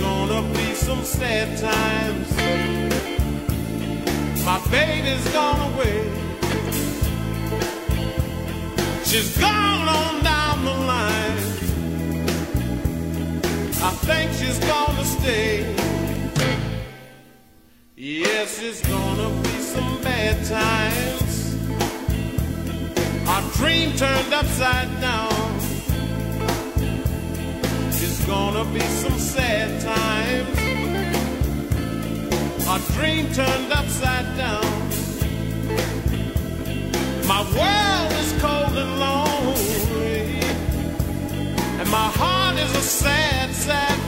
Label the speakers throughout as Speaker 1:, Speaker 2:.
Speaker 1: Gonna be some sad times. My baby's gone away. She's gone on down the line. I think she's gonna stay. Yes, it's gonna be some bad times. Our dream turned upside down. Gonna be some sad times. Our dream turned upside down. My world is cold and lonely, and my heart is a sad, sad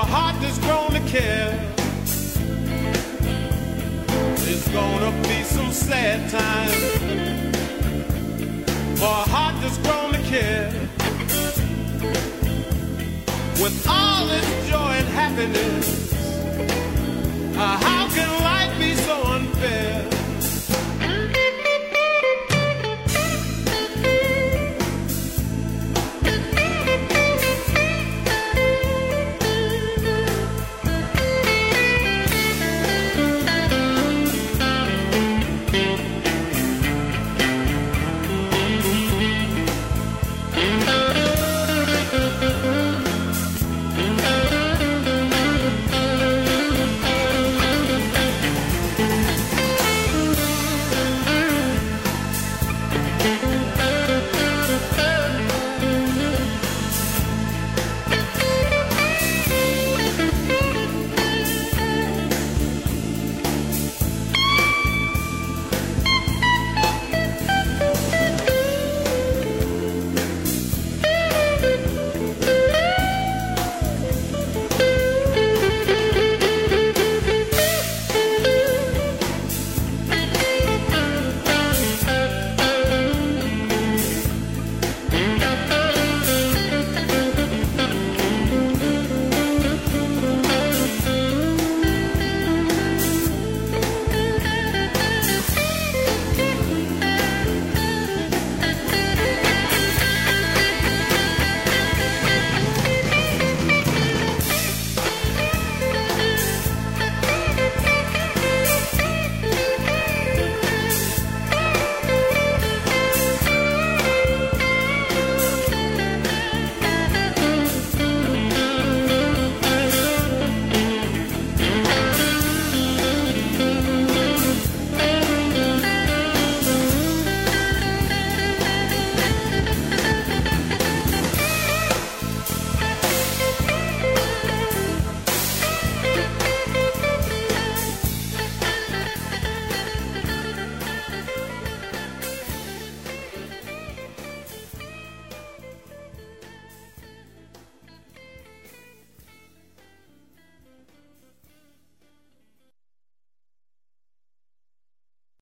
Speaker 1: a heart that's grown to care. It's gonna be some sad times for a heart that's grown to care. With all its joy and happiness, how can life